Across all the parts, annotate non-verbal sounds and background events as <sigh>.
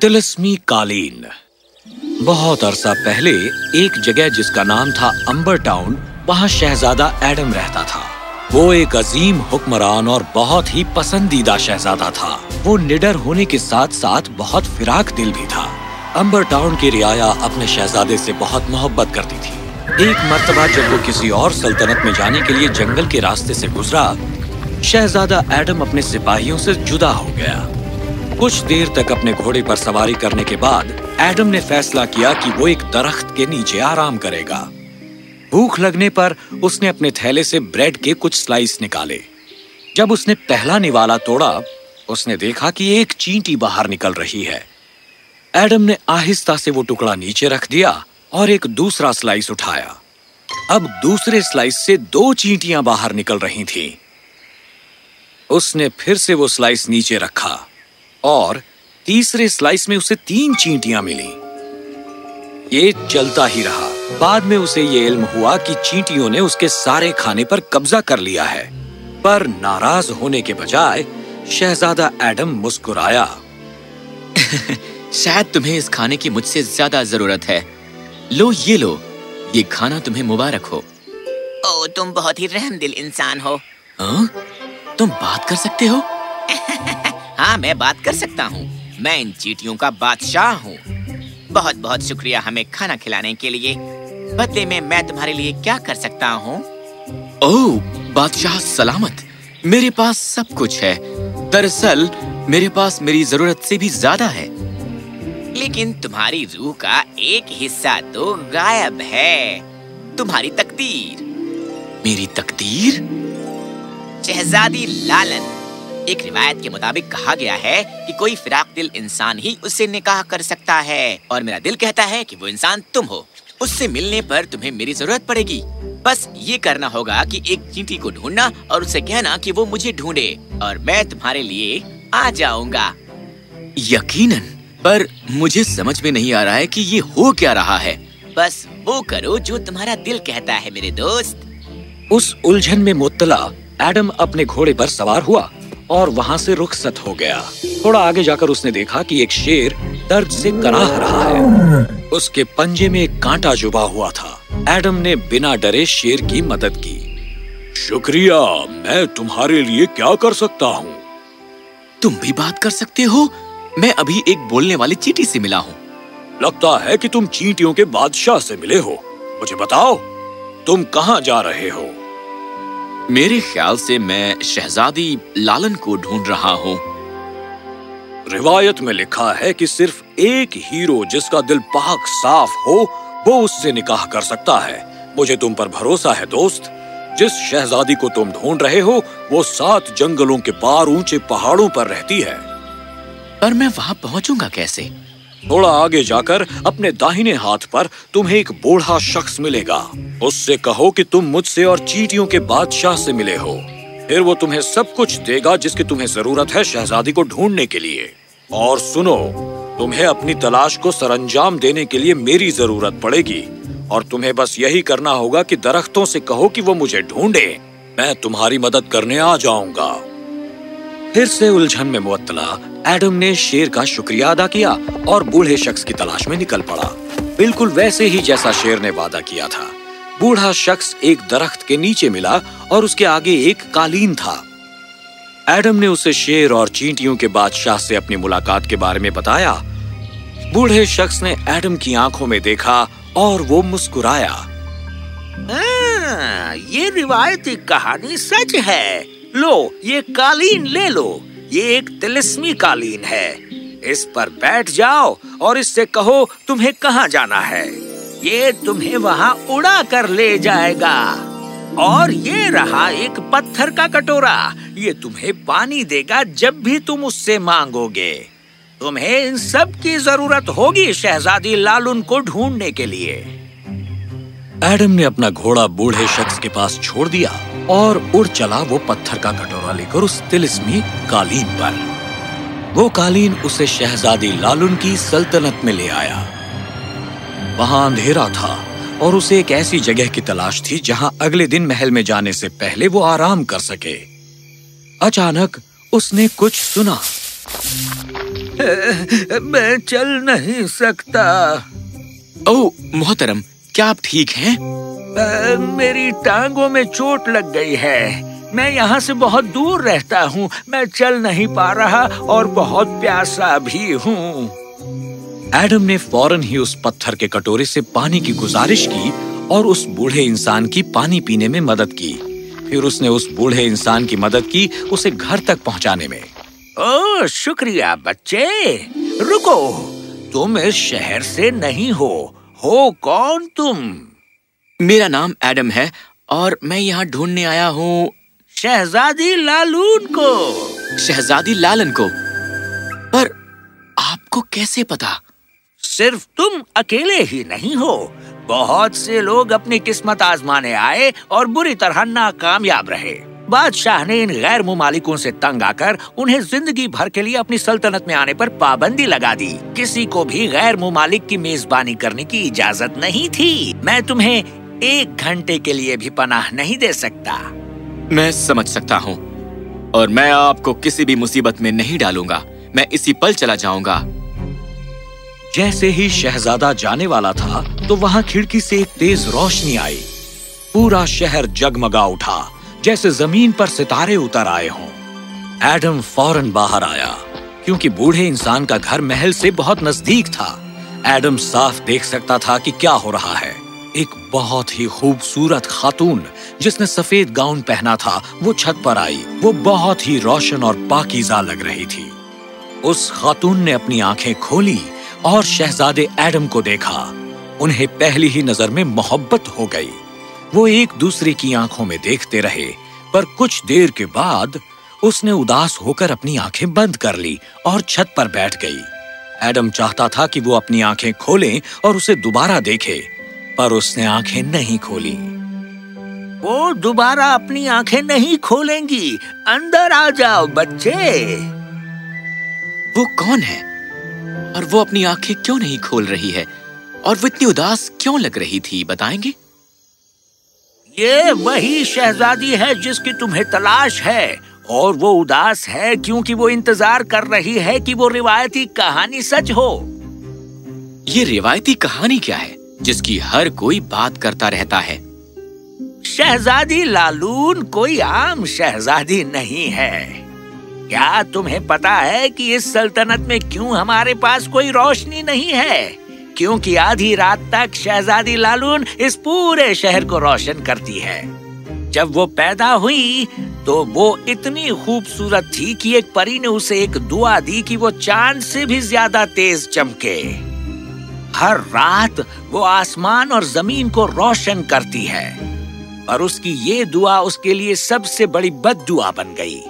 तिलस्मी कालीन। बहुत अरसा पहले एक जगह जिसका नाम था अंबर टाउन, वहाँ शहजादा एडम रहता था। वो एक अजीम हुक्मरान और बहुत ही पसंदीदा शहजादा था। वो निडर होने के साथ साथ बहुत फिराक दिल भी था। अंबर टाउन की रियाया अपने शहजादे से बहुत मोहब्बत करती थी। एक मर्तबा जब वो किसी और सल्तनत में जाने के लिए जंगल के रास्ते से गुजरा, शहजादा एडम अपने सिपाहियों से जुदा हो गया। कुछ देर तक अपने घोड़े पर सवारी करने के बाद एडम ने फैसला किया कि वो एक दरख्त के नीचे आराम करेगा। भूख लगने पर उसने अपने थैले से ब्रेड के कुछ स्लाइस निकाले। जब उसने पहला निवाला तोड़ा, उसने देखा कि एक चींटी बाहर निकल रही है। एडम ने आहिस्ता से वो टुकड़ा नीचे रख दिया और एक दूसरा स्लाइस उठाया। अब दूसरे स्लाइस से दो चींटियाँ बाहर निकल रही थीं। उसने फिर से वो स्लाइस नीचे रखा। और तीसरे स्लाइस में उसे तीन चींटियाँ मिली। ये चलता ही रहा। बाद में उसे ये इल्म हुआ कि चींटियों ने उसके सारे खाने पर कब्जा कर लिया है। पर नाराज़ होने के बजाय शहजादा एडम मुस्कुराया। <laughs> शायद तुम्हें इस खाने की मुझसे ज़्यादा ज़रूरत है। लो ये लो। ये खाना तुम्हें मुबारक हो। ओ तुम बहुत ही रहमदिल इंसान हो। हाँ? तुम बात कर सकते हो? <laughs> हाँ मैं बात कर सकता हूँ। मैं इन चीटियों का बादशाह हूँ। बहुत बहुत शुक्रिया हमें खाना खिलाने के लिए। बदले में मैं तुम्हारे लिए क्या कर सकता हूँ? ओह बादशाह सलामत। मेरे पास सब कुछ है। दरअसल मेरे पास मेरी ज़रूरत से भी ज़्यादा है। लेकिन तुम्हारी रूह का एक हिस्सा तो गायब है। तुम्हारी तकदीर। मेरी तकदीर? शहजादी लालन। एक रिवायत के मुताबिक कहा गया है कि कोई फिराक दिल इंसान ही उससे निकाह कर सकता है। और मेरा दिल कहता है कि वो इंसान तुम हो। उससे मिलने पर तुम्हें मेरी ज़रूरत पड़ेगी। बस ये करना होगा कि एक चींटी को ढूंढना और उसे कहना कि वो मुझे ढूंढे और मैं तुम्हारे लिए आ जाऊँगा। यकीनन, पर मुझे समझ में नहीं आ रहा है कि ये हो क्या रहा है। बस वो करो जो तुम्हारा दिल कहता है, मेरे दोस्त। उस उलझन में मुत्तला एडम अपने घोड़े पर सवार हुआ। और वहाँ से रुखसत हो गया। थोड़ा आगे जाकर उसने देखा कि एक शेर दर्द से कराह रहा है। उसके पंजे में एक कांटा जुबा हुआ था। एडम ने बिना डरे शेर की मदद की। शुक्रिया मैं तुम्हारे लिए क्या कर सकता हूँ? तुम भी बात कर सकते हो। मैं अभी एक बोलने वाली चीटी से मिला हूँ। लगता है कि तुम चींटियों के बादशाह से मिले हो। मुझे बताओ तुम कहाँ जा रहे हो? मेरे ख्याल से मैं शहजादी लालन को ढूंढ रहा हूँ। रिवायत में लिखा है कि सिर्फ़ एक हीरो जिसका दिल पाक साफ़ हो वो उससे निकाह कर सकता है। मुझे तुम पर भरोसा है दोस्त। जिस शहजादी को तुम ढूंढ रहे हो वो सात जंगलों के पार ऊँचे पहाड़ों पर रहती है। पर मैं वहाँ पहुँचूँगा कैसे? थोड़ा आगे जाकर अपने दाहिने हाथ पर तुम्हें एक बूढ़ा शख्स मिलेगा। उससे कहो कि तुम मुझसे और चीटियों के बादशाह से मिले हो। फिर वो तुम्हें सब कुछ देगा जिसकी तुम्हें ज़रूरत है शहजादी को ढूँढने के लिए। और सुनो, तुम्हें अपनी तलाश को सरंजाम देने के लिए मेरी ज़रूरत पड़ेगी। और तुम्हें बस यही करना होगा कि दरख्तों से कहो कि वो मुझे ढूंढे। मैं तुम्हारी मदद करने आ जाऊँगा। फिर से उलझन में मुअत्तला। एडम ने शेर का शुक्रिया अदा किया और बूढ़े शख्स की तलाश में निकल पड़ा। बिल्कुल वैसे ही जैसा शेर ने वादा किया था। बूढ़ा शख्स एक दरख्त के नीचे मिला और उसके आगे एक कालीन था। एडम ने उसे शेर और चींटियों के बादशाह से अपनी मुलाकात के बारे में बताया। बूढ़े शख्स ने एडम की आँखों में देखा और वो मुस्कुराया। हाँ, ये रिवायती कहानी सच है। लो, ये कालीन ले लो। ये एक तिलिस्मी कालीन है। इस पर बैठ जाओ और इससे कहो, तुम्हें कहाँ जाना है? ये तुम्हें वहाँ उड़ा कर ले जाएगा। और ये रहा एक पत्थर का कटोरा। ये तुम्हें पानी देगा जब भी तुम उससे मांगोगे। तुम्हें इन सब की ज़रूरत होगी, शहजादी लालुन को ढूँढने के लिए। एडम ने अपना घोड़ा बूढ़े शख्स के पास छोड़ दिया और उड़ चला वो पत्थर का कटोरा लेकर उस तिलिस्मी कालीन पर। वो कालीन उसे शहजादी लालुन की सल्तनत में ले आया। वहाँ अंधेरा था और उसे एक ऐसी जगह की तलाश थी जहाँ अगले दिन महल में जाने से पहले वो आराम कर सके। अचानक उसने कुछ सुना। <laughs> मैं चल नहीं सकता। ओ मोहतरम क्या आप ठीक हैं? मेरी टांगों में चोट लग गई है। मैं यहाँ से बहुत दूर रहता हूँ। मैं चल नहीं पा रहा और बहुत प्यासा भी हूँ। एडम ने फ़ौरन ही उस पत्थर के कटोरे से पानी की गुजारिश की और उस बूढ़े इंसान की पानी पीने में मदद की। फिर उसने उस बूढ़े इंसान की मदद की उसे घर तक पहुँचाने में। ओ शुक्रिया बच्चे। रुको। तुम इस शहर से नहीं हो। हो, कौन तुम? मेरा नाम एडम है और मैं यहाँ ढूँढने आया हूँ शहजादी लालून को। शहजादी लालन को? पर आपको कैसे पता? सिर्फ़ तुम अकेले ही नहीं हो। बहुत से लोग अपनी किस्मत आजमाने आए और बुरी तरह नाकामयाब रहे। बादशाह ने इन गैर मुमालिकों से तंग आकर उन्हें ज़िंदगी भर के लिए अपनी सल्तनत में आने पर पाबंदी लगा दी। किसी को भी गैर मुमालिक की मेजबानी करने की इजाज़त नहीं थी। मैं तुम्हें एक घंटे के लिए भी पनाह नहीं दे सकता। मैं समझ सकता हूँ और मैं आपको किसी भी मुसीबत में नहीं डालूँगा। मैं इसी पल चला जाऊँगा। जैसे ही शहजादा जाने वाला था तो वहाँ खिड़की से एक तेज रोशनी आई। पूरा शहर जगमगा उठा। जैसे ज़मीन पर सितारे उतर आए हों। एडम फ़ौरन बाहर आया, क्योंकि बूढ़े इंसान का घर महल से बहुत नज़दीक था। एडम साफ़ देख सकता था कि क्या हो रहा है। एक बहुत ही खूबसूरत खातून जिसने सफ़ेद गाउन पहना था, वो छत पर आई। वो बहुत ही रोशन और पाकिजा लग रही थी। उस खातून ने अपनी आँखें खोली और शहजादे एडम को देखा। उन्हें पहली ही नज़र में मोहब्बत हो गई। वो एक दूसरे की आँखों में देखते रहे पर कुछ देर के बाद उसने उदास होकर अपनी आँखें बंद कर ली और छत पर बैठ गई। एडम चाहता था कि वो अपनी आँखें खोले और उसे दोबारा देखे पर उसने आँखें नहीं खोली। वो दोबारा अपनी आँखें नहीं खोलेंगी। अंदर आ जाओ बच्चे। वो कौन है? और वो अपनी आँखें क्यों नहीं खोल रही है? और वो इतनी उदास क्यों लग रही थी बताएँगे? ये वही शहजादी है जिसकी तुम्हें तलाश है। और वो उदास है क्योंकि वो इंतज़ार कर रही है कि वो रिवायती कहानी सच हो। ये रिवायती कहानी क्या है जिसकी हर कोई बात करता रहता है? शहजादी लालून कोई आम शहजादी नहीं है। क्या तुम्हें पता है कि इस सल्तनत में क्यों हमारे पास कोई रोशनी नहीं है? क्योंकि आधी रात तक शहजादी लालून इस पूरे शहर को रोशन करती है। जब वो पैदा हुई तो वो इतनी खूबसूरत थी कि एक परी ने उसे एक दुआ दी कि वो चाँद से भी ज़्यादा तेज चमके। हर रात वो आसमान और ज़मीन को रोशन करती है, और उसकी ये दुआ उसके लिए सबसे बड़ी बद दुआ बन गई।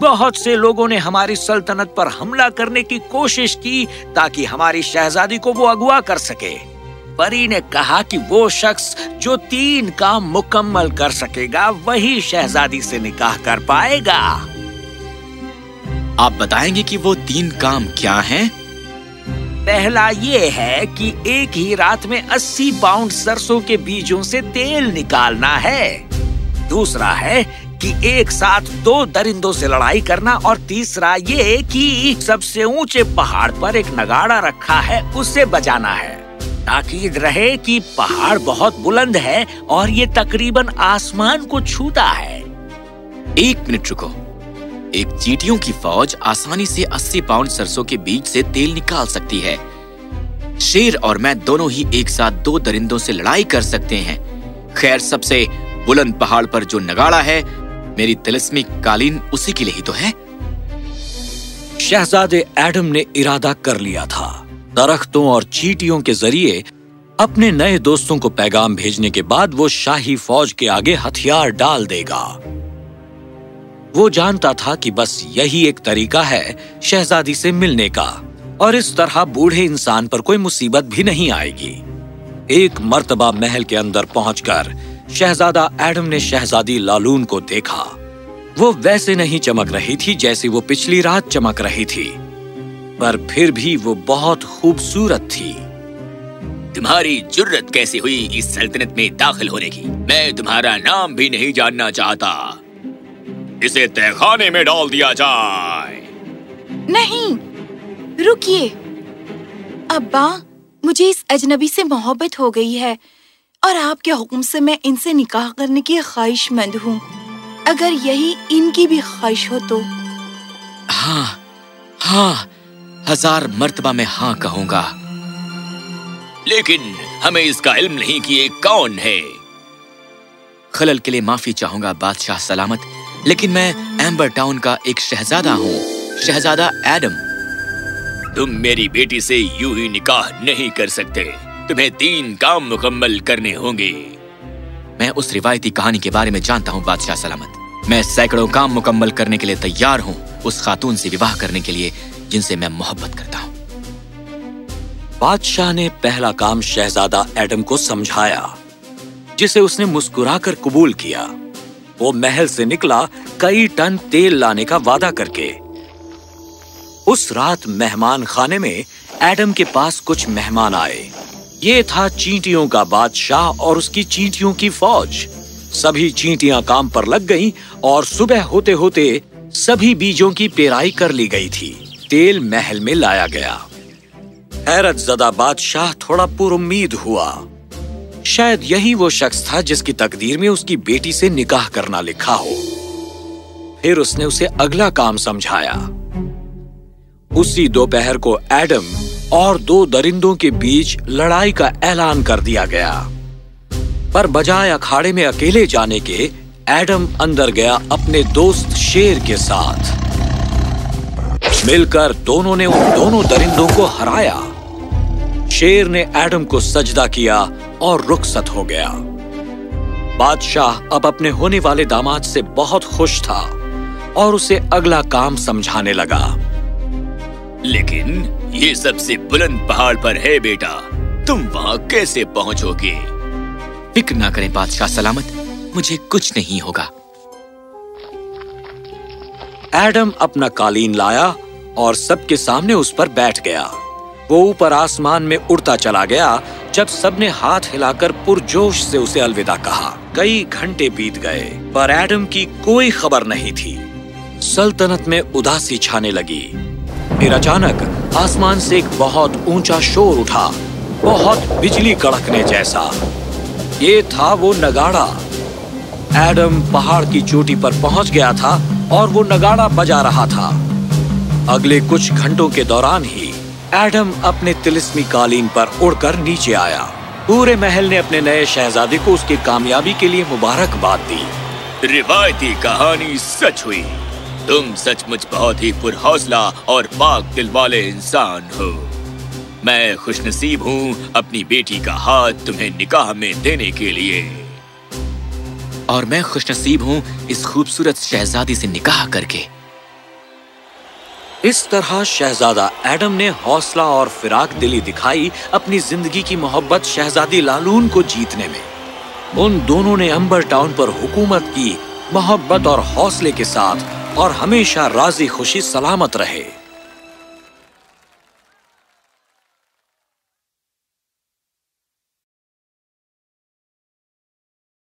बहुत से लोगों ने हमारी सल्तनत पर हमला करने की कोशिश की ताकि हमारी शहजादी को वो अगवा कर सके। परी ने कहा कि वो शख्स जो तीन काम मुकम्मल कर सकेगा, वही शहजादी से निकाह कर पाएगा। आप बताएँगे कि वो तीन काम क्या हैं? पहला ये है कि एक ही रात में 80 पाउंड सरसों के बीजों से तेल निकालना है। दूसरा है कि एक साथ दो दरिंदों से लड़ाई करना और तीसरा ये कि सबसे ऊँचे पहाड़ पर एक नगाड़ा रखा है, उसे बजाना है। ताकीद रहे कि पहाड़ बहुत बुलंद है और ये तकरीबन आसमान को छूता है। एक मिनट रुको। एक चीटियों की फौज आसानी से 80 पाउंड सरसों के बीज से तेल निकाल सकती है। शेर और मैं दोनों ही एक साथ दो दरिंदों से लड़ाई कर सकते हैं। खैर, सबसे बुलंद पहाड़ पर जो नगाड़ा है मेरी तिलस्मी कालीन उसी के लिए ही तो है। शहजादे एडम ने इरादा कर लिया था। दरख्तों और चीटियों के ज़रिए अपने नए दोस्तों को पैगाम भेजने के बाद वो शाही फौज के आगे हथियार डाल देगा। वो जानता था कि बस यही एक तरीका है शहजादी से मिलने का, और इस तरह बूढ़े इंसान पर कोई मुसीबत भी नहीं आएगी। एक मर्तबा महल के अंदर पहुंचकर शहजादा एडम ने शहजादी लालून को देखा। वो वैसे नहीं चमक रही थी जैसे वो पिछली रात चमक रही थी, पर फिर भी वो बहुत खूबसूरत थी। तुम्हारी जुर्रत कैसे हुई इस सल्तनत में दाखिल होने की? मैं तुम्हारा नाम भी नहीं जानना चाहता। इसे तहखाने में डाल दिया जाए। नहीं, रुकिए। अब्बा, मुझे इस अजनबी से मोहब्बत हो गई है। और आपके हुक्म से मैं इनसे निकाह करने की ख्वाहिशमंद हूँ। अगर यही इनकी भी ख्वाहिश हो तो? हाँ हाँ हज़ार मर्तबा मैं हाँ कहूँगा। लेकिन हमें इसका इल्म नहीं कि ये कौन है? खलल के लिए माफ़ी चाहूँगा, बादशाह सलामत। लेकिन मैं एम्बर टाउन का एक शहजादा हूँ, शहजादा एडम। तुम मेरी बेटी से यूँ ही निकाह नहीं कर सकते। तुम्हें तीन काम मुकम्मल करने होंगे। मैं उस रिवायती कहानी के बारे में जानता हूँ, बादशाह सलामत। मैं सैकड़ों काम मुकम्मल करने के लिए तैयार हूँ, उस खातून से विवाह करने के लिए, जिनसे मैं मोहब्बत करता हूँ। बादशाह ने पहला काम शहजादा एडम को समझाया, जिसे उसने मुस्कुराकर कबूल किया। वो महल से निकला, कई टन तेल लाने का वादा करके। उस रात मेहमान खाने में एडम के पास कुछ मेहमान आए। ये था चींटियों का बादशाह और उसकी चींटियों की फौज। सभी चींटियाँ काम पर लग गईं और सुबह होते होते सभी बीजों की पेराई कर ली गई थी। तेल महल में लाया गया। हैरत जदा बादशाह थोड़ा पुरुम्मीद हुआ। शायद यही वो शख्स था जिसकी तकदीर में उसकी बेटी से निकाह करना लिखा हो। फिर उसने उसे अगला काम समझाया। उसी दोपहर को एडम और दो दरिंदों के बीच लड़ाई का ऐलान कर दिया गया। पर बजाय अखाड़े में अकेले जाने के, एडम अंदर गया अपने दोस्त शेर के साथ। मिलकर दोनों ने उन दोनों दरिंदों को हराया। शेर ने एडम को सजदा किया और रुखसत हो गया। बादशाह अब अपने होने वाले दामाद से बहुत खुश था और उसे अगला काम समझाने लगा। लेकिन ये सबसे बुलंद पहाड़ पर है बेटा। तुम वहाँ कैसे पहुंचोगे? फ़िक्र ना करें बादशाह सलामत, मुझे कुछ नहीं होगा। एडम अपना कालीन लाया और सबके सामने उस पर बैठ गया। वो ऊपर आसमान में उड़ता चला गया, जब सबने हाथ हिलाकर पुरजोश से उसे अलविदा कहा। कई घंटे बीत गए, पर एडम की कोई खबर नहीं थी। सल्तनत में उदासी छाने लगी। फिर अचानक आसमान से एक बहुत ऊँचा शोर उठा, बहुत बिजली कड़कने जैसा। ये था वो नगाड़ा। एडम पहाड़ की चोटी पर पहुँच गया था और वो नगाड़ा बजा रहा था। अगले कुछ घंटों के दौरान ही एडम अपने तिलिस्मी कालीन पर उड़कर नीचे आया। पूरे महल ने अपने नए शहजादे को उसकी कामयाबी के लिए मुबारकबाद दी। रिवायती कहानी सच हुई। तुम सचमुच बहुत ही पुरहौसला और पाक दिल वाले इंसान हो। मैं खुशनसीब हूँ अपनी बेटी का हाथ तुम्हें निकाह में देने के लिए। और मैं खुशनसीब हूँ इस खूबसूरत शहजादी से निकाह करके। इस तरह शहजादा एडम ने हौसला और फिराक दिली दिखाई अपनी ज़िंदगी की मोहब्बत शहजादी लालून को जीतने में। उन दोनों ने अंबर टाउन पर हुकूमत की मोहब्बत और हौसले के साथ और हमेशा राज़ी खुशी सलामत रहे।